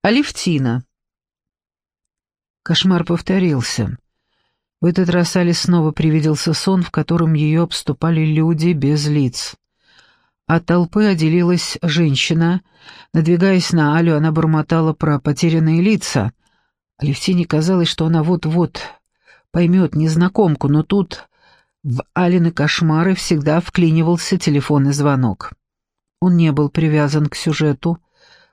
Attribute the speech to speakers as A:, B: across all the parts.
A: Алевтина. Кошмар повторился. В этот раз Али снова привиделся сон, в котором ее обступали люди без лиц. От толпы отделилась женщина. Надвигаясь на Алю, она бормотала про потерянные лица. Алевтине казалось, что она вот-вот поймет незнакомку, но тут в Алины кошмары всегда вклинивался телефонный звонок. Он не был привязан к сюжету,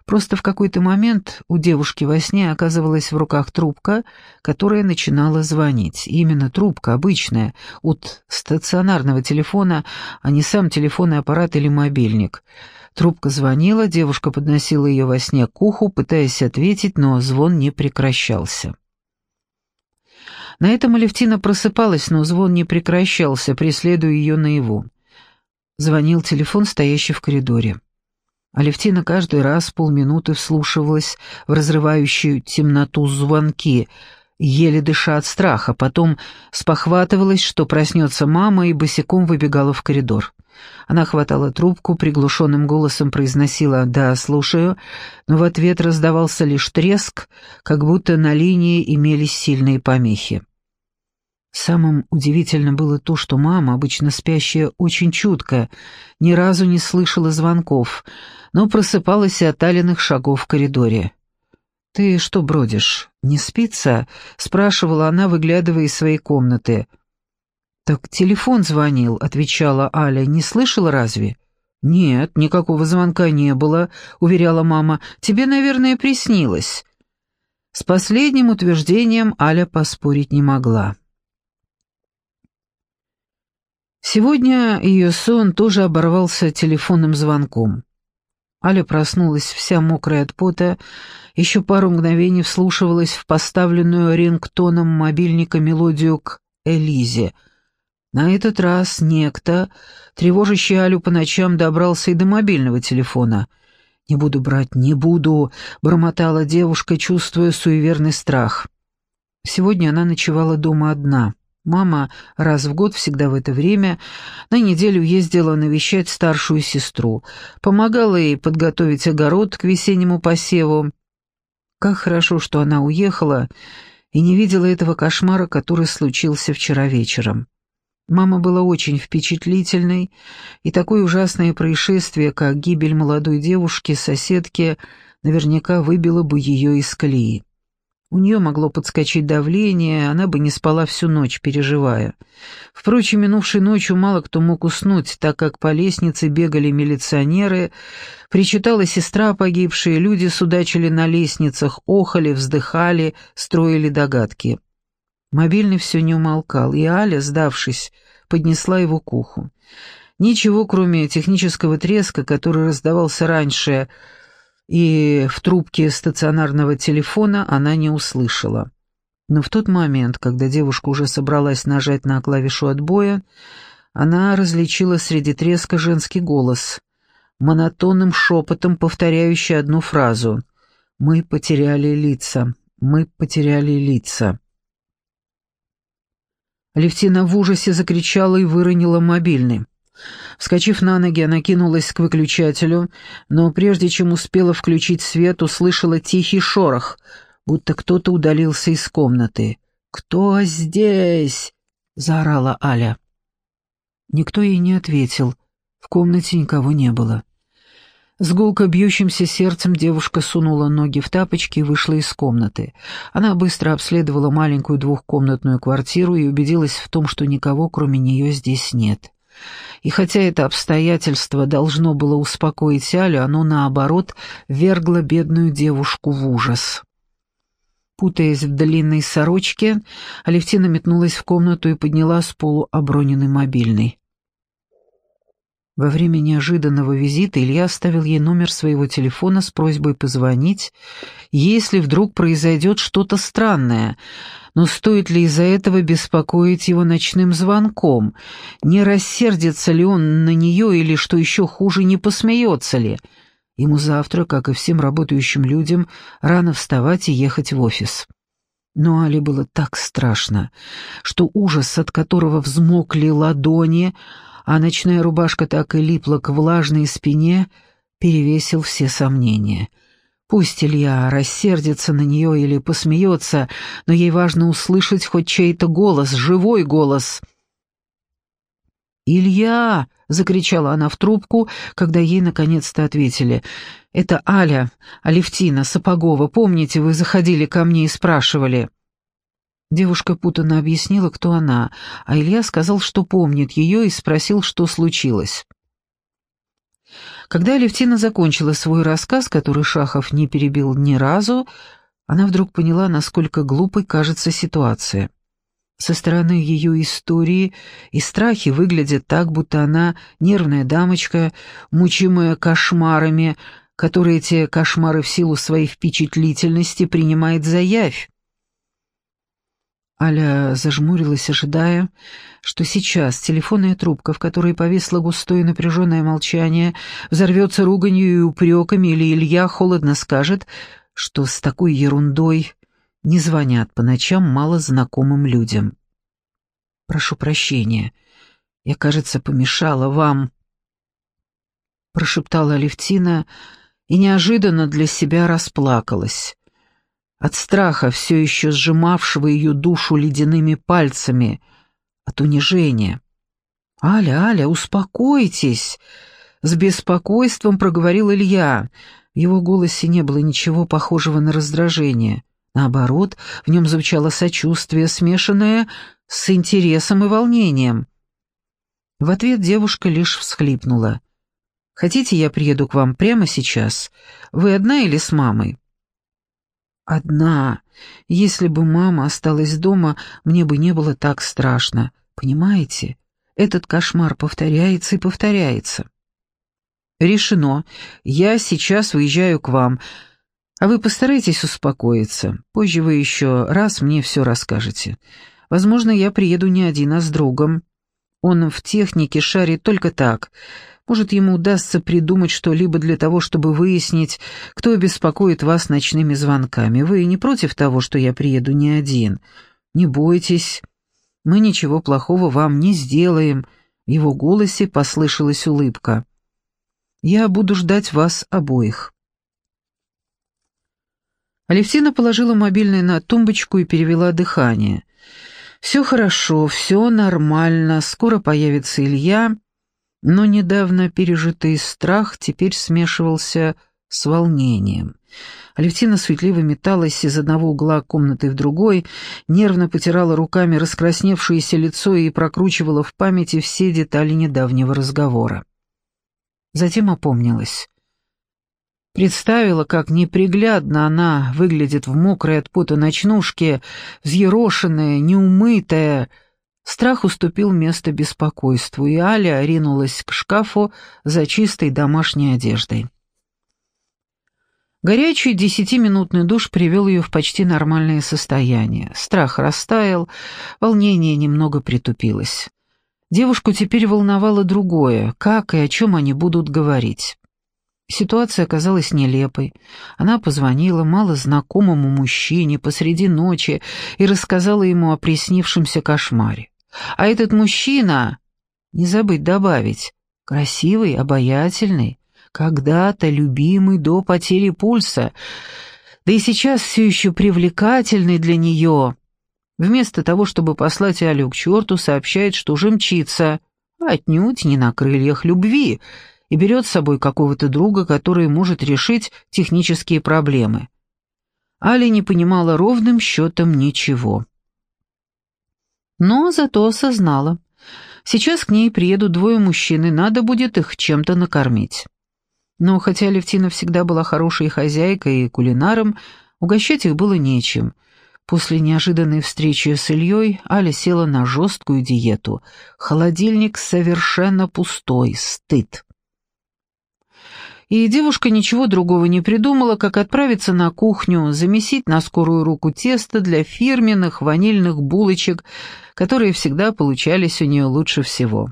A: Просто в какой-то момент у девушки во сне оказывалась в руках трубка, которая начинала звонить. И именно трубка, обычная, от стационарного телефона, а не сам телефонный аппарат или мобильник. Трубка звонила, девушка подносила ее во сне к уху, пытаясь ответить, но звон не прекращался. На этом Алевтина просыпалась, но звон не прекращался, преследуя ее наяву. Звонил телефон, стоящий в коридоре. Алевтина каждый раз полминуты вслушивалась в разрывающую темноту звонки, еле дыша от страха, потом спохватывалась, что проснется мама, и босиком выбегала в коридор. Она хватала трубку, приглушенным голосом произносила «да, слушаю», но в ответ раздавался лишь треск, как будто на линии имелись сильные помехи. Самым удивительным было то, что мама, обычно спящая очень чутко, ни разу не слышала звонков, но просыпалась от Алиных шагов в коридоре. «Ты что бродишь? Не спится?» — спрашивала она, выглядывая из своей комнаты. «Так телефон звонил», — отвечала Аля. «Не слышала разве?» «Нет, никакого звонка не было», — уверяла мама. «Тебе, наверное, приснилось». С последним утверждением Аля поспорить не могла. Сегодня ее сон тоже оборвался телефонным звонком. Аля проснулась вся мокрая от пота, еще пару мгновений вслушивалась в поставленную рингтоном мобильника мелодию к Элизе. На этот раз некто, тревожащий Алю по ночам, добрался и до мобильного телефона. «Не буду брать, не буду», — бормотала девушка, чувствуя суеверный страх. Сегодня она ночевала дома одна — Мама раз в год, всегда в это время, на неделю ездила навещать старшую сестру, помогала ей подготовить огород к весеннему посеву. Как хорошо, что она уехала и не видела этого кошмара, который случился вчера вечером. Мама была очень впечатлительной, и такое ужасное происшествие, как гибель молодой девушки, соседки, наверняка выбило бы ее из колеи. У нее могло подскочить давление, она бы не спала всю ночь, переживая. Впрочем, минувшей ночью мало кто мог уснуть, так как по лестнице бегали милиционеры, причитала сестра погибшей, люди судачили на лестницах, охали, вздыхали, строили догадки. Мобильный все не умолкал, и Аля, сдавшись, поднесла его к уху. Ничего, кроме технического треска, который раздавался раньше, — и в трубке стационарного телефона она не услышала. Но в тот момент, когда девушка уже собралась нажать на клавишу отбоя, она различила среди треска женский голос, монотонным шепотом повторяющий одну фразу «Мы потеряли лица, мы потеряли лица». Левтина в ужасе закричала и выронила мобильный. Вскочив на ноги, она кинулась к выключателю, но прежде чем успела включить свет, услышала тихий шорох, будто кто-то удалился из комнаты. «Кто здесь?» — заорала Аля. Никто ей не ответил. В комнате никого не было. С гулко бьющимся сердцем девушка сунула ноги в тапочки и вышла из комнаты. Она быстро обследовала маленькую двухкомнатную квартиру и убедилась в том, что никого, кроме нее, здесь нет. И хотя это обстоятельство должно было успокоить Алю, оно, наоборот, вергло бедную девушку в ужас. Путаясь в длинной сорочке, Алевтина метнулась в комнату и подняла с полу оброненный мобильный. Во время неожиданного визита Илья оставил ей номер своего телефона с просьбой позвонить, если вдруг произойдет что-то странное — но стоит ли из-за этого беспокоить его ночным звонком? Не рассердится ли он на нее или, что еще хуже, не посмеется ли? Ему завтра, как и всем работающим людям, рано вставать и ехать в офис. Но Али было так страшно, что ужас, от которого взмокли ладони, а ночная рубашка так и липла к влажной спине, перевесил все сомнения — Пусть Илья рассердится на нее или посмеется, но ей важно услышать хоть чей-то голос, живой голос. «Илья!» — закричала она в трубку, когда ей наконец-то ответили. «Это Аля, Алевтина, Сапогова. Помните, вы заходили ко мне и спрашивали?» Девушка путанно объяснила, кто она, а Илья сказал, что помнит ее, и спросил, что случилось. Когда Алевтина закончила свой рассказ, который Шахов не перебил ни разу, она вдруг поняла, насколько глупой кажется ситуация. Со стороны ее истории и страхи выглядят так, будто она нервная дамочка, мучимая кошмарами, которые эти кошмары в силу своей впечатлительности принимает за явь. Аля зажмурилась, ожидая, что сейчас телефонная трубка, в которой повисло густое напряженное молчание, взорвется руганью и упреками, или Илья холодно скажет, что с такой ерундой не звонят по ночам мало знакомым людям. «Прошу прощения, я, кажется, помешала вам», — прошептала Алевтина и неожиданно для себя расплакалась от страха, все еще сжимавшего ее душу ледяными пальцами, от унижения. «Аля, Аля, успокойтесь!» С беспокойством проговорил Илья. В его голосе не было ничего похожего на раздражение. Наоборот, в нем звучало сочувствие, смешанное с интересом и волнением. В ответ девушка лишь всхлипнула. «Хотите, я приеду к вам прямо сейчас? Вы одна или с мамой?» Одна. Если бы мама осталась дома, мне бы не было так страшно. Понимаете? Этот кошмар повторяется и повторяется. Решено. Я сейчас выезжаю к вам. А вы постарайтесь успокоиться. Позже вы еще раз мне все расскажете. Возможно, я приеду не один, а с другом. Он в технике шарит только так — может, ему удастся придумать что-либо для того, чтобы выяснить, кто беспокоит вас ночными звонками. Вы не против того, что я приеду не один? Не бойтесь, мы ничего плохого вам не сделаем». В его голосе послышалась улыбка. «Я буду ждать вас обоих». Алевтина положила мобильный на тумбочку и перевела дыхание. «Все хорошо, все нормально, скоро появится Илья, но недавно пережитый страх теперь смешивался с волнением. Алевтина суетливо металась из одного угла комнаты в другой, нервно потирала руками раскрасневшееся лицо и прокручивала в памяти все детали недавнего разговора. Затем опомнилась. Представила, как неприглядно она выглядит в мокрой от пота ночнушке, взъерошенная, неумытая, Страх уступил место беспокойству, и Аля ринулась к шкафу за чистой домашней одеждой. Горячий десятиминутный душ привел ее в почти нормальное состояние. Страх растаял, волнение немного притупилось. Девушку теперь волновало другое, как и о чем они будут говорить. Ситуация оказалась нелепой. Она позвонила малознакомому мужчине посреди ночи и рассказала ему о приснившемся кошмаре. А этот мужчина, не забыть добавить, красивый, обаятельный, когда-то любимый до потери пульса, да и сейчас все еще привлекательный для нее. Вместо того, чтобы послать Алю к черту, сообщает, что уже мчится, отнюдь не на крыльях любви, и берет с собой какого-то друга, который может решить технические проблемы. Аля не понимала ровным счетом ничего но зато осознала. Сейчас к ней приедут двое мужчин, и надо будет их чем-то накормить. Но хотя Левтина всегда была хорошей хозяйкой и кулинаром, угощать их было нечем. После неожиданной встречи с Ильей Аля села на жесткую диету. Холодильник совершенно пустой, стыд и девушка ничего другого не придумала, как отправиться на кухню, замесить на скорую руку тесто для фирменных ванильных булочек, которые всегда получались у нее лучше всего.